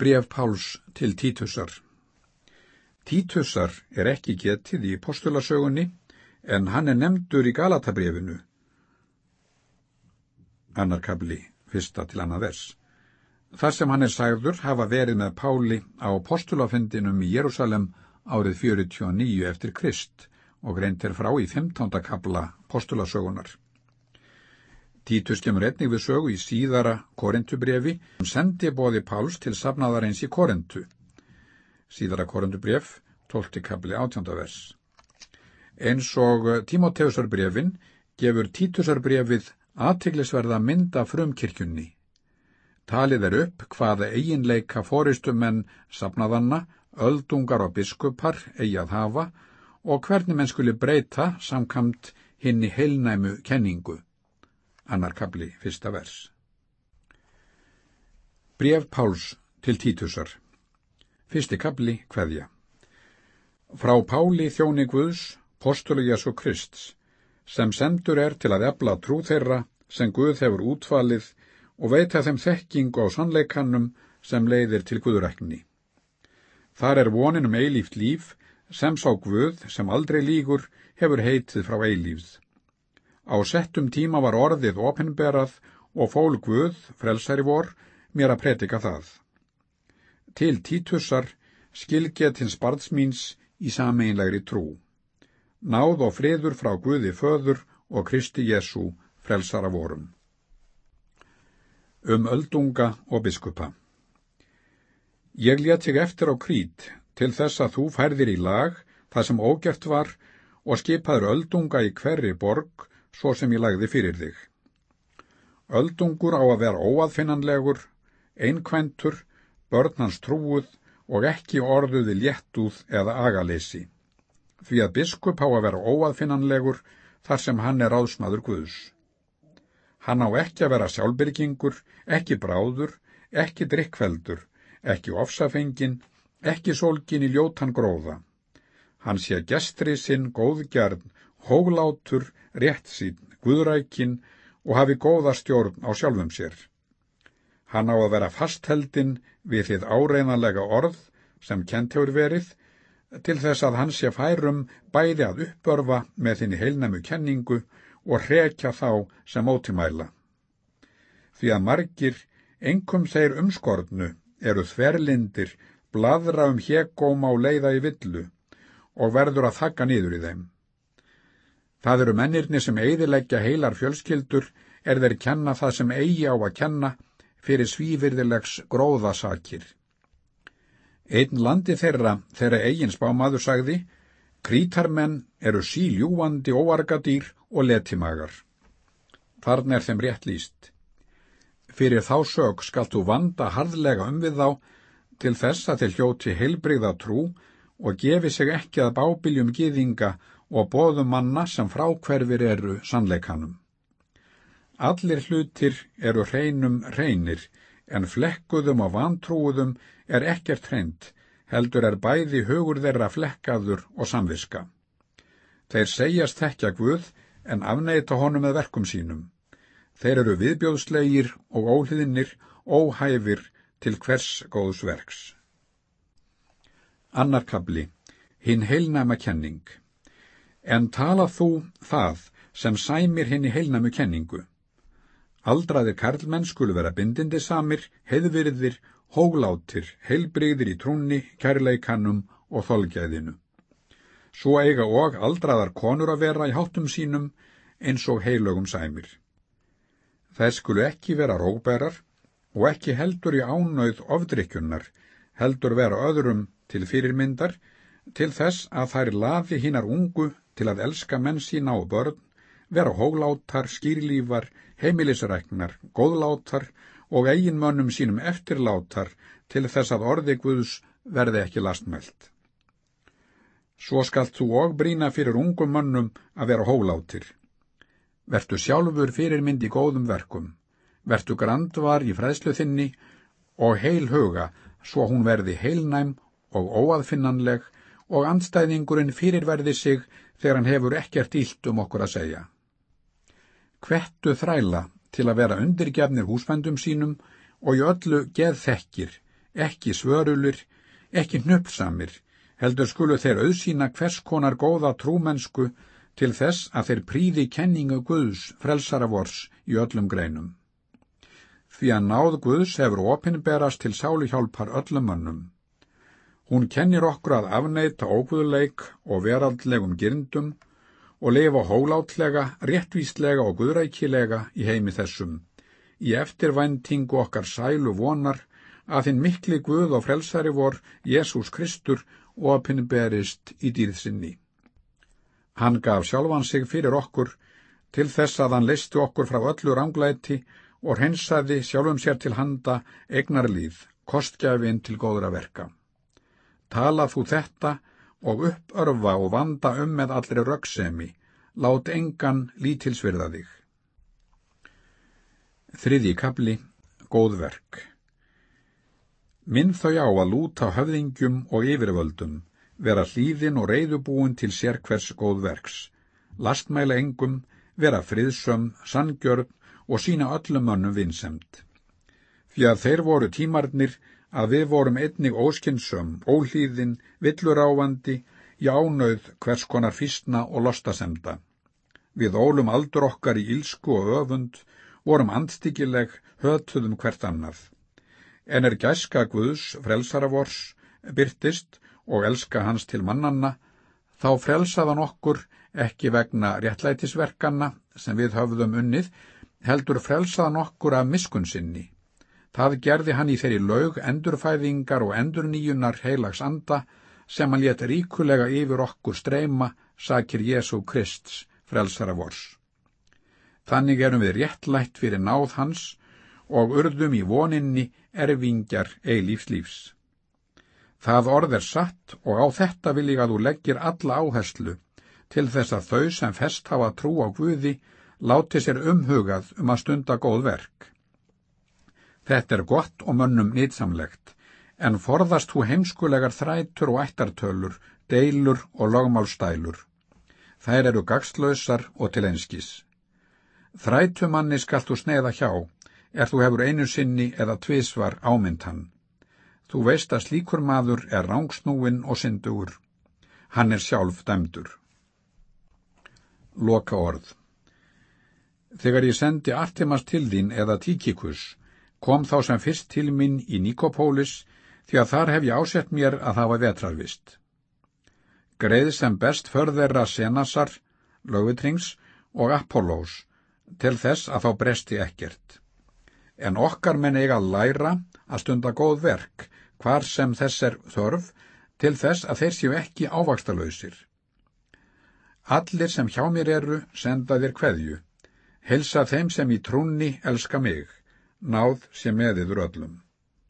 Bref Páls til Títusar Títusar er ekki getið í postulasögunni en hann er nefndur í Galatabrefinu. Annar kabli, fyrsta til annað vers. Þar sem hann er sagður hafa verið með Páli á postulafendinum í Jérúsalem árið 49 eftir Krist og greint er frá í 15. kabla postulasögunar. Títus kemur einnig við sögu í síðara Korintubrefi sem sendi bóði Páls til safnaðareins í Korintu. Síðara Korintubref, 12. kabli 18. vers. Eins og Tímoteusarbrefin gefur Títusarbrefið aðteglisverða mynda frumkirkjunni. Talið er upp hvaða eiginleika fóristumenn safnaðanna, öldungar og biskupar eigi að hafa og hvernig menn skuli breyta samkamt hinn í heilnæmu kenningu. Annar kabli, fyrsta vers. Bref Páls til Títusar Fyrsti kabli, hverja. Frá Páli þjóni Guðs, postulu Jésu Krist, sem sendur er til að efla trú þeirra sem Guð hefur útfalið og veita þeim þekking á sannleikannum sem leiðir til Guðurækni. Þar er vonin um eilíft líf sem sá Guð sem aldrei lígur hefur heitið frá eilífð. Á settum tíma var orðið opinberað og fól Guð, frelsari vor, mér að predika það til títussar skilgetins barnsmíns í sameinlegri trú. Náð og friður frá Guði föður og Kristi Jésu frelsara vorum. Um öldunga og biskupa Ég let sig eftir á krít til þess að þú færðir í lag það sem ógert var og skipaður öldunga í hverri borg svo sem ég lagði fyrir þig. Öldungur á að vera óaðfinnanlegur, einkventur, börn hans trúuð og ekki orðuði léttúð eða agaleysi. Því að biskup á að vera óaðfinnanlegur þar sem hann er áðsmaður Guðs. Hann á ekki að vera sjálfbyrgingur, ekki bráður, ekki drikkveldur, ekki ofsafengin, ekki sólgin í ljótan gróða. Hann sé gestri sinn góðgjarn, hólátur, rétt sín, guðrækin og hafi góða stjórn á sjálfum sér. Hann á að vera fastheldin við þið áreinanlega orð sem kent hefur verið til þess að hann sé færum bæði að uppörfa með þinni heilnæmu kenningu og hrekja þá sem ótimæla. Því að margir, engum þeir umskortnu, eru þverlindir, bladra um hegóm á leiða í villu og verður að þakka nýður í þeim. Það eru mennirni sem eidileggja heilar fjölskyldur er þeir kenna það sem eigi á að kenna fyrir svífyrðilegs gróðasakir. Einn landi þeirra, þeirra eigin spámaður sagði, krítarmenn eru síljúandi óargadýr og letimagar. Þarna er þeim rétt líst. Fyrir þá sög skalt þú vanda harðlega um við þá til þess að þeir hljóti heilbrigða trú og gefi sig ekki að bábiljum gýðinga og bóðum manna sem frákverfir eru sannleikanum. Allir hlutir eru hreinum hreinir, en flekkuðum og vantrúuðum er ekkert hreint, heldur er bæði hugur þeirra flekkaður og samviska. Þeir segjast þekkja Guð, en afneita honum með verkum sínum. Þeir eru viðbjóðslegir og óhliðinir, óhæfir til hvers góðs verks. Annar kabli, hinn heilnæma kenning. En tala þú það sem sæmir hinn í heilnæmu kenningu. Aldraðir karlmenn skulu vera bindindi samir, heiðvirðir, hóglátir, heilbreyðir í trúnni, kærleikannum og þolgæðinu. Svo eiga og aldraðar konur að vera í háttum sínum eins og heilögum sæmir. Þær skulu ekki vera róbærar og ekki heldur í ánauð ofdrykjunnar, heldur vera öðrum til fyrirmyndar, til þess að þær laði hinnar ungu til að elska menn sína og börn, vera hóglátar, skýrlífar, heimilisræknar, góðlátar og eiginmönnum sínum eftirlátar til þess að orði Guðs verði ekki lastmælt. Svo skalt þú og brína fyrir ungum mönnum að vera hólátir. Vertu sjálfur fyrir myndi góðum verkum, vertu grandvar í fræðslu þinni og heil huga svo hún verði heilnæm og óaðfinnanleg og andstæðingurinn fyrirverði sig þegar hann hefur ekkert ílt um okkur að segja hvettu þræla til að vera undirgefnir húsfændum sínum og í öllu geð þekkir, ekki svörulir, ekki hnupsamir, heldur skulu þeir auðsýna hvers konar góða trúmennsku til þess að þeir príði kenningu Guðs frelsarafors í öllum greinum. Því að náð Guðs hefur opinberast til sáluhjálpar öllum mönnum. Hún kennir okkur að afneita óguðleik og veraldlegum gyrndum og lifa hólátlega, réttvíslega og guðrækilega í heimi þessum, í eftirvæntingu okkar sælu vonar að þinn mikli Guð og frelsari vor, Jésús Kristur, opinberist í dýrðsynni. Hann gaf sjálfan sig fyrir okkur til þess að hann listi okkur frá öllu ránglæti og hensaði sjálfum sér til handa egnarlíð, kostgæfin til góðra verka. Tala þú þetta og uppörfa og vanda um með allri röggsemi, lát engan lítilsvirða þig. Þriði kapli, góðverk. Minn þau á að lúta höfðingjum og yfirvöldum, vera hlýðin og reyðubúin til sérkvers góðverks, lastmæla engum, vera friðsöm, sangjörn og sína öllum mönnum vinsemt. Því að þeir voru tímarnir að við vorum einnig óskinnsum, óhlýðin, villuráfandi, jánauð hvers konar físna og lostasemda. Við ólum aldur okkar í ílsku og öfund, vorum andstikileg, hötuðum hvert annað. En er gæska Guðs, frelsarafors, byrtist og elska hans til mannanna, þá frelsaðan okkur ekki vegna réttlætisverkanna sem við höfðum unnið, heldur frelsaðan okkur af miskunnsinni Það gerði hann í þeirri laug endurfæðingar og endurníunar heilags anda sem hann let ríkulega yfir okkur streyma, sakir Jésu Krists, frelsara vors. Þannig erum við réttlætt fyrir náð hans og urðum í voninni erfingjar eilífs lífs. Það orð er satt og á þetta vil ég að þú leggir alla áherslu til þess að þau sem fest hafa trú á Guði láti sér umhugað um að stunda góð verk. Þetta er gott og mönnum nýtsamlegt, en forðast þú heimskulegar þrætur og ættartölur, deilur og lagmálstælur. Þær eru gagslausar og til einskis. Þrætumanni skall þú sneiða hjá, er þú hefur einu sinni eða tvísvar ámynd hann. Þú veist að slíkur maður er rángsnúin og syndugur. Hann er sjálf dæmdur. Loka orð Þegar ég sendi Artemas til þín eða Tíkikus, kom þá sem fyrst til minn í Nikopólis því að þar hef ég ásett mér að var vetrarvist. Greið sem best förðerra Senasar, Lögutrings og Apollós til þess að þá bresti ekkert. En okkar menn eiga að læra að stunda góð verk hvar sem þess er þörf til þess að þeir séu ekki ávakstalöysir. Allir sem hjá mér eru senda þér kveðju, helsa þeim sem í trúnni elska mig náð sé með yfir öllum.